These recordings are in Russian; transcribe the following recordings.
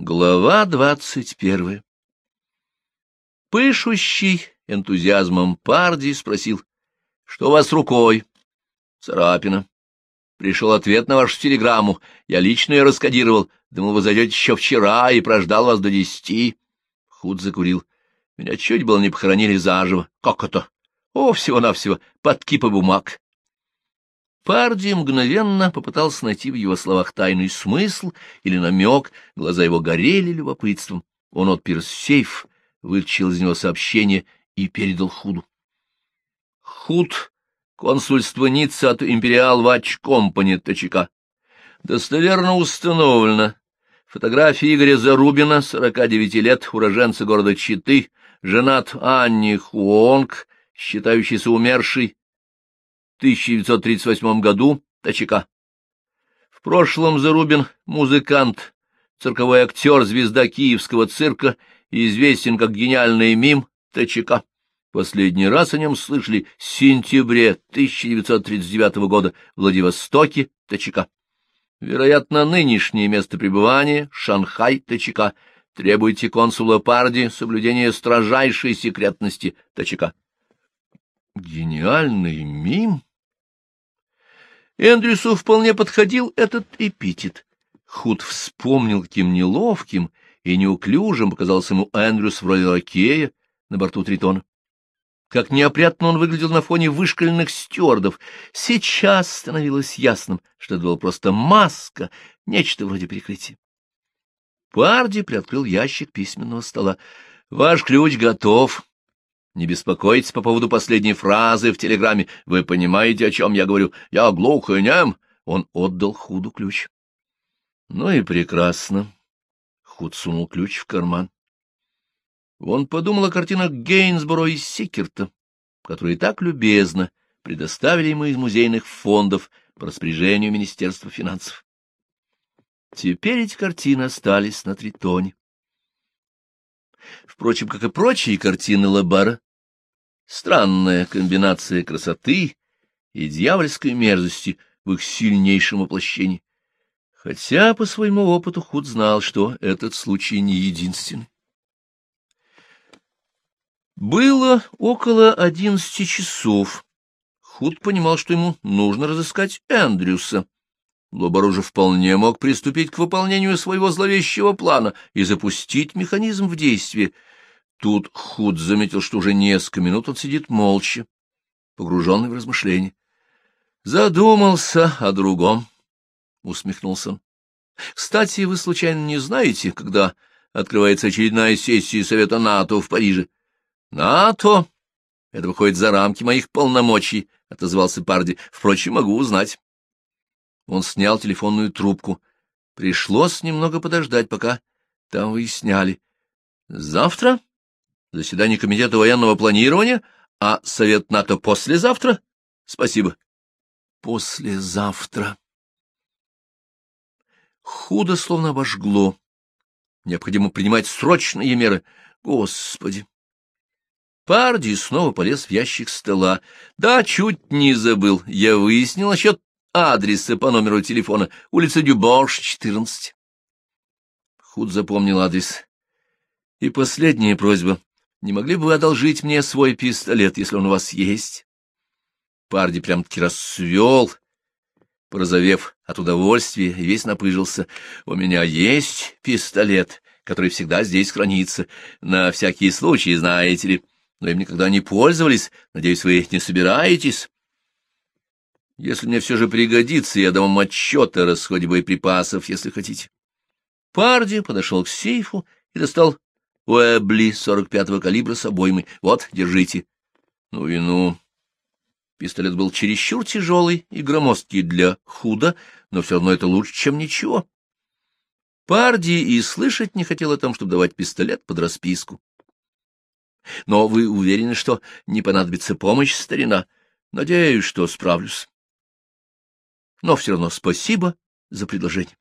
Глава двадцать первая Пышущий энтузиазмом Парди спросил, что у вас рукой? Царапина. Пришел ответ на вашу телеграмму. Я лично ее раскодировал. Думал, вы зайдете еще вчера и прождал вас до десяти. Худ закурил. Меня чуть было не похоронили заживо. Как это? О, всего-навсего, под кипа бумаг. Парди мгновенно попытался найти в его словах тайный смысл или намек, глаза его горели любопытством. Он отпер сейф, вытащил из него сообщение и передал Худу. Худ, консульство Ницца от Империал Ватч Компани ТЧК. Достоверно установлено. Фотография Игоря Зарубина, 49 лет, уроженца города Читы, женат Анни Хуонг, считающийся умершей 1938 году, ТЧК. В прошлом Зарубин — музыкант, цирковой актер, звезда киевского цирка, известен как гениальный мим ТЧК. Последний раз о нем слышали в сентябре 1939 года в Владивостоке ТЧК. Вероятно, нынешнее место пребывания — Шанхай ТЧК. Требуйте консула Парди соблюдения строжайшей секретности ТЧК. Гениальный мим? Эндрюсу вполне подходил этот эпитет. Худ вспомнил, каким неловким и неуклюжим показался ему Эндрюс в роли лакея на борту Тритона. Как неопрятно он выглядел на фоне вышкаленных стюардов. Сейчас становилось ясным, что это была просто маска, нечто вроде прикрытия. Парди приоткрыл ящик письменного стола. — Ваш ключ готов. Не беспокойтесь по поводу последней фразы в телеграмме. Вы понимаете, о чем я говорю? Я глух и нем. Он отдал Худу ключ. Ну и прекрасно. Худ сунул ключ в карман. Он подумал о картинах Гейнсборо и Сикерта, которые так любезно предоставили ему из музейных фондов по распоряжению Министерства финансов. Теперь эти картины остались на Тритоне. Впрочем, как и прочие картины Лабара, Странная комбинация красоты и дьявольской мерзости в их сильнейшем воплощении. Хотя по своему опыту Худ знал, что этот случай не единственный. Было около одиннадцати часов. Худ понимал, что ему нужно разыскать Эндрюса. Лобар уже вполне мог приступить к выполнению своего зловещего плана и запустить механизм в действие — Тут Худ заметил, что уже несколько минут он сидит молча, погруженный в размышления. «Задумался о другом», — усмехнулся. «Кстати, вы случайно не знаете, когда открывается очередная сессия Совета НАТО в Париже?» «НАТО? Это выходит за рамки моих полномочий», — отозвался Парди. «Впрочем, могу узнать». Он снял телефонную трубку. Пришлось немного подождать, пока там выясняли. «Завтра?» Заседание Комитета военного планирования, а Совет НАТО послезавтра? Спасибо. Послезавтра. Худо словно обожгло. Необходимо принимать срочные меры. Господи! Парди снова полез в ящик стола. Да, чуть не забыл. Я выяснил насчет адреса по номеру телефона. Улица Дюбош, 14. Худ запомнил адрес. И последняя просьба. Не могли бы вы одолжить мне свой пистолет, если он у вас есть? Парди прям-таки расцвел, порозовев от удовольствия, и весь напыжился. У меня есть пистолет, который всегда здесь хранится, на всякий случай, знаете ли. Но им никогда не пользовались, надеюсь, вы не собираетесь? Если мне все же пригодится, я дам вам отчет о расходе боеприпасов, если хотите. Парди подошел к сейфу и достал Уэбли 45-го калибра с обоймой. Вот, держите. Ну и ну. Пистолет был чересчур тяжелый и громоздкий для худа, но все равно это лучше, чем ничего. Парди и слышать не хотел о том, чтобы давать пистолет под расписку. Но вы уверены, что не понадобится помощь, старина? Надеюсь, что справлюсь. Но все равно спасибо за предложение.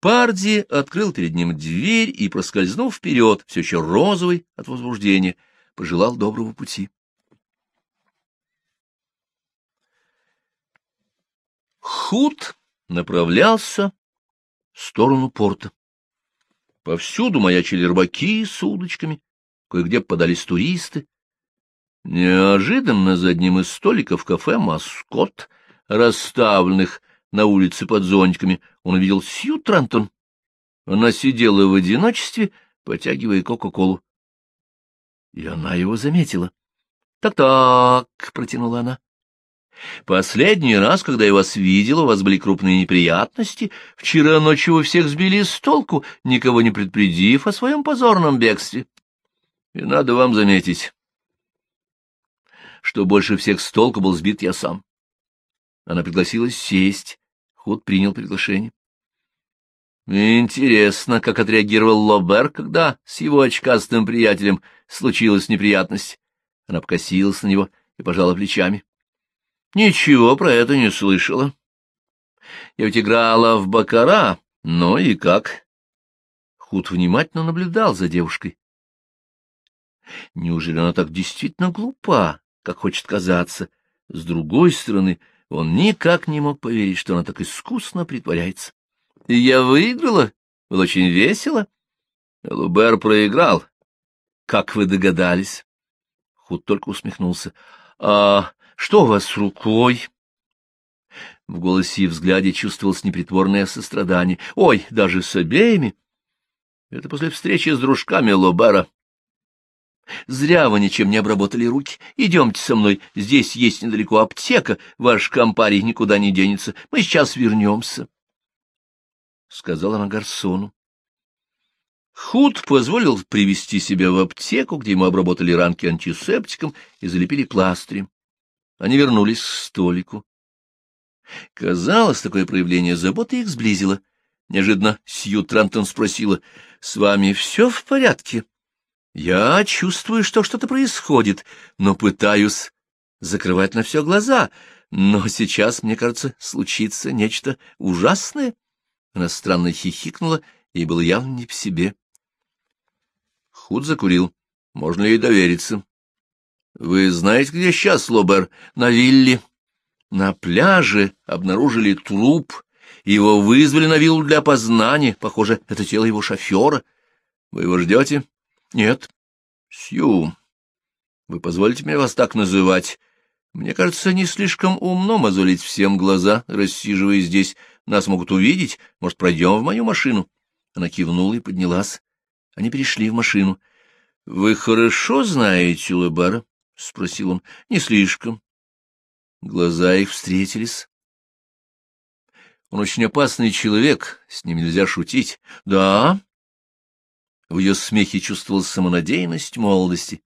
Парди открыл перед ним дверь и, проскользнув вперед, все еще розовый от возбуждения, пожелал доброго пути. Худ направлялся в сторону порта. Повсюду маячили рыбаки с удочками, кое-где подались туристы. Неожиданно за одним из столиков кафе «Маскот», расставленных на улице под зонтиками, он увидел Сью Трантон. Она сидела в одиночестве, потягивая Кока-Колу. И она его заметила. «Так — протянула она. — Последний раз, когда я вас видела, у вас были крупные неприятности. Вчера ночью вы всех сбили с толку, никого не предупредив о своем позорном бегстве. И надо вам заметить, что больше всех с толку был сбит я сам. Она пригласилась сесть. Худ принял приглашение. Интересно, как отреагировал Лобер, когда с его очкастым приятелем случилась неприятность. Она покосилась на него и пожала плечами. — Ничего про это не слышала. Я ведь играла в бакара, ну и как? Худ внимательно наблюдал за девушкой. Неужели она так действительно глупа, как хочет казаться? С другой стороны, он никак не мог поверить, что она так искусно притворяется. — Я выиграла? Было очень весело. Лубер проиграл. Как вы догадались? Худ только усмехнулся. — А что у вас с рукой? В голосе и взгляде чувствовалось непритворное сострадание. — Ой, даже с обеими. Это после встречи с дружками Лобера. Зря вы ничем не обработали руки. Идемте со мной, здесь есть недалеко аптека, ваш компарий никуда не денется. Мы сейчас вернемся. — сказала она Гарсону. Худ позволил привести себя в аптеку, где ему обработали ранки антисептиком и залепили пластырем. Они вернулись к столику. Казалось, такое проявление заботы их сблизило. Неожиданно Сью Трантон спросила, — С вами все в порядке? Я чувствую, что что-то происходит, но пытаюсь закрывать на все глаза. Но сейчас, мне кажется, случится нечто ужасное. Она странно хихикнула, и было явно не в себе. Худ закурил. Можно ей довериться? — Вы знаете, где сейчас, Лобер? На вилле. На пляже обнаружили труп. Его вызвали на виллу для опознания. Похоже, это тело его шофера. Вы его ждете? — Нет. — Сью, вы позволите мне вас так называть? Мне кажется, не слишком умно мозолить всем глаза, рассиживая здесь. Нас могут увидеть. Может, пройдем в мою машину? Она кивнула и поднялась. Они перешли в машину. — Вы хорошо знаете Лебара? — спросил он. — Не слишком. Глаза их встретились. Он очень опасный человек, с ним нельзя шутить. — Да. В ее смехе чувствовалась самонадеянность молодости.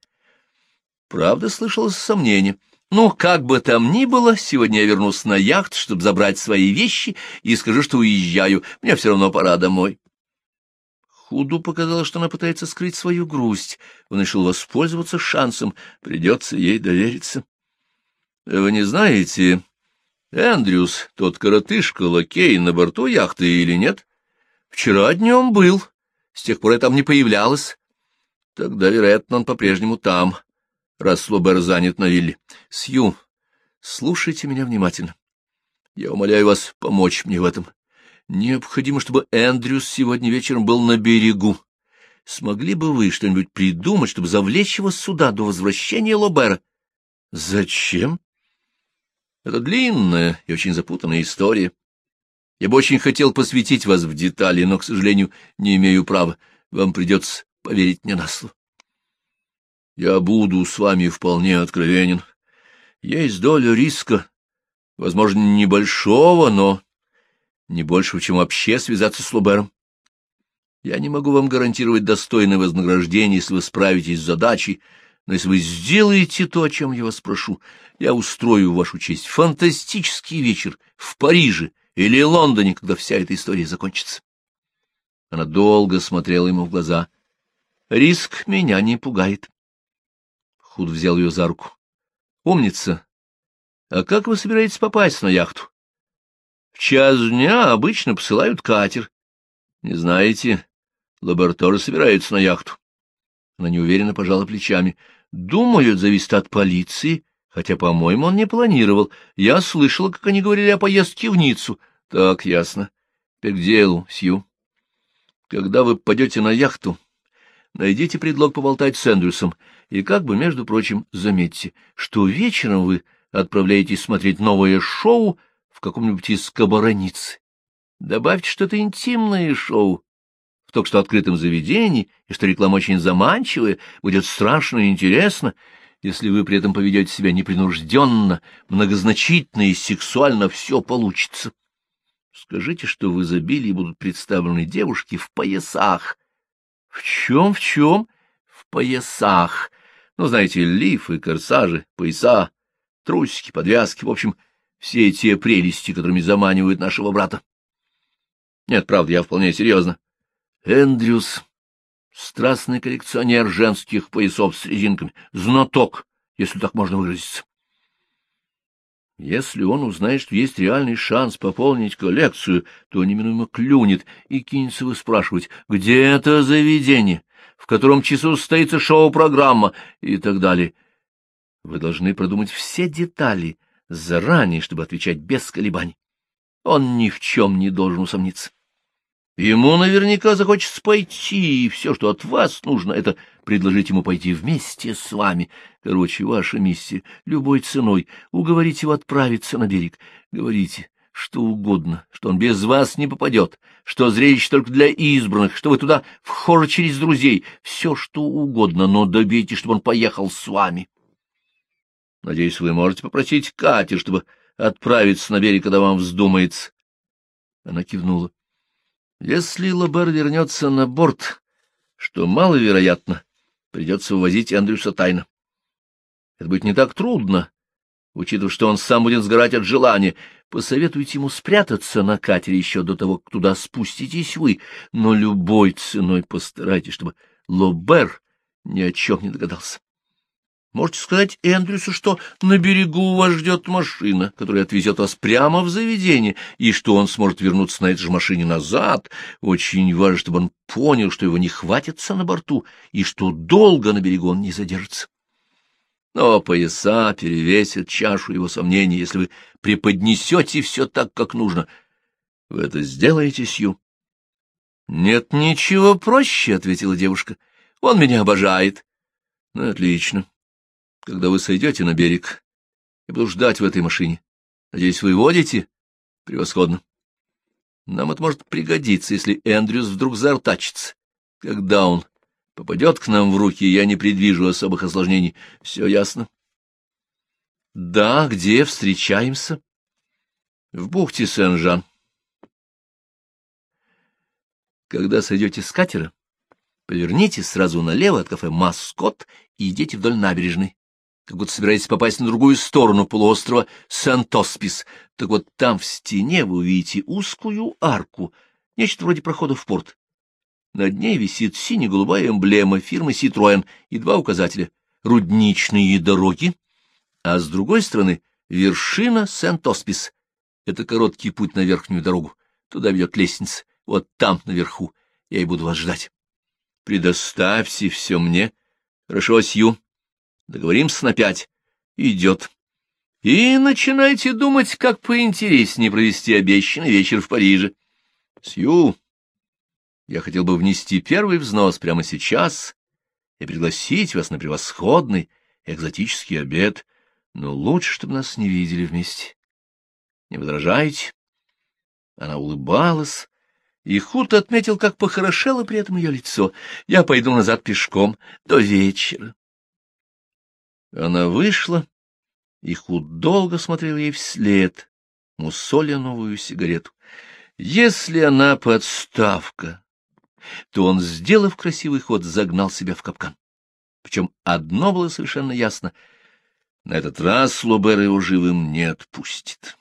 Правда, слышалось сомнение. Ну, как бы там ни было, сегодня я вернусь на яхт, чтобы забрать свои вещи, и скажу, что уезжаю. Мне все равно пора домой. Худу показалось, что она пытается скрыть свою грусть. Он решил воспользоваться шансом. Придется ей довериться. — Вы не знаете, Эндрюс, тот коротышка, лакей, на борту яхты или нет? — Вчера днем был. С тех пор я там не появлялась. Тогда, вероятно, он по-прежнему там, раз Лобер занят на вилле. Сью, слушайте меня внимательно. Я умоляю вас помочь мне в этом. Необходимо, чтобы Эндрюс сегодня вечером был на берегу. Смогли бы вы что-нибудь придумать, чтобы завлечь его сюда до возвращения Лобера? Зачем? Это длинная и очень запутанная история. Я бы очень хотел посвятить вас в детали, но, к сожалению, не имею права. Вам придется поверить мне на слово. Я буду с вами вполне откровенен. Есть доля риска, возможно, небольшого, но не больше, чем вообще связаться с Лубером. Я не могу вам гарантировать достойное вознаграждение, если вы справитесь с задачей, но если вы сделаете то, о чем я вас прошу, я устрою в вашу честь фантастический вечер в Париже или Лондоне, когда вся эта история закончится. Она долго смотрела ему в глаза. Риск меня не пугает. Худ взял ее за руку. — Умница. А как вы собираетесь попасть на яхту? час дня обычно посылают катер. Не знаете, лабораторы собираются на яхту. Она неуверенно пожала плечами. Думаю, это зависит от полиции, хотя, по-моему, он не планировал. Я слышала, как они говорили о поездке в Ниццу. Так, ясно. Теперь к делу, Сью. Когда вы попадете на яхту, найдите предлог поболтать с Эндрюсом, и как бы, между прочим, заметьте, что вечером вы отправляетесь смотреть новое шоу в каком-нибудь из кабараниц. Добавьте что-то интимное шоу в только что открытом заведении, и что реклама очень заманчивая, будет страшно и интересно, если вы при этом поведете себя непринужденно, многозначительно и сексуально, все получится. Скажите, что в изобилии будут представлены девушки в поясах. В чем, в чем? В поясах. Ну, знаете, лифы, корсажи, пояса, трусики, подвязки, в общем, все те прелести, которыми заманивают нашего брата. Нет, правда, я вполне серьезно. Эндрюс, страстный коллекционер женских поясов с резинками, знаток, если так можно выразиться. Если он узнает, что есть реальный шанс пополнить коллекцию, то неминуемо клюнет и кинется выспрашивать, где это заведение, в котором часу состоится шоу-программа и так далее. Вы должны продумать все детали заранее, чтобы отвечать без колебаний. Он ни в чем не должен усомниться. Ему наверняка захочется пойти, и все, что от вас нужно, это предложить ему пойти вместе с вами. Короче, ваша миссия — любой ценой уговорить его отправиться на берег. Говорите что угодно, что он без вас не попадет, что зрелище только для избранных, что вы туда вхожи через друзей, все что угодно, но добейте, чтобы он поехал с вами. Надеюсь, вы можете попросить Кати, чтобы отправиться на берег, когда вам вздумается. Она кивнула. Если Лабер вернется на борт, что маловероятно, придется вывозить Эндрюса тайно. Это будет не так трудно, учитывая, что он сам будет сгорать от желания. Посоветуйте ему спрятаться на катере еще до того, как туда спуститесь вы, но любой ценой постарайтесь, чтобы Лобер ни о чем не догадался. Можете сказать Эндрюсу, что на берегу вас ждет машина, которая отвезет вас прямо в заведение, и что он сможет вернуться на этой же машине назад. Очень важно, чтобы он понял, что его не хватится на борту, и что долго на берегу он не задержится. Но пояса перевесят чашу его сомнений, если вы преподнесете все так, как нужно. Вы это сделаете, Сью? — Нет ничего проще, — ответила девушка. — Он меня обожает. — Ну, отлично когда вы сойдете на берег. Я буду ждать в этой машине. Надеюсь, вы водите? Превосходно. Нам это может пригодиться, если Эндрюс вдруг заортачится. Когда он попадет к нам в руки, я не предвижу особых осложнений. Все ясно? Да, где встречаемся? В бухте Сен-Жан. Когда сойдете с катера, поверните сразу налево от кафе «Маскот» и идите вдоль набережной как будто собираетесь попасть на другую сторону полуострова Сент-Оспис. Так вот там в стене вы увидите узкую арку, нечто вроде прохода в порт. Над ней висит сине-голубая эмблема фирмы «Ситроен» и два указателя — «Рудничные дороги», а с другой стороны — вершина Сент-Оспис. Это короткий путь на верхнюю дорогу. Туда ведет лестница. Вот там, наверху. Я и буду вас ждать. Предоставьте все мне. Хорошо, Сью. Договоримся на пять. Идет. И начинайте думать, как поинтереснее провести обещанный вечер в Париже. Сью, я хотел бы внести первый взнос прямо сейчас и пригласить вас на превосходный экзотический обед, но лучше, чтобы нас не видели вместе. Не возражаете? Она улыбалась, и Худ отметил, как похорошело при этом ее лицо. Я пойду назад пешком до вечера. Она вышла, и Худ долго смотрел ей вслед, мусоля новую сигарету. Если она подставка, то он, сделав красивый ход, загнал себя в капкан. Причем одно было совершенно ясно — на этот раз Лобер его живым не отпустит.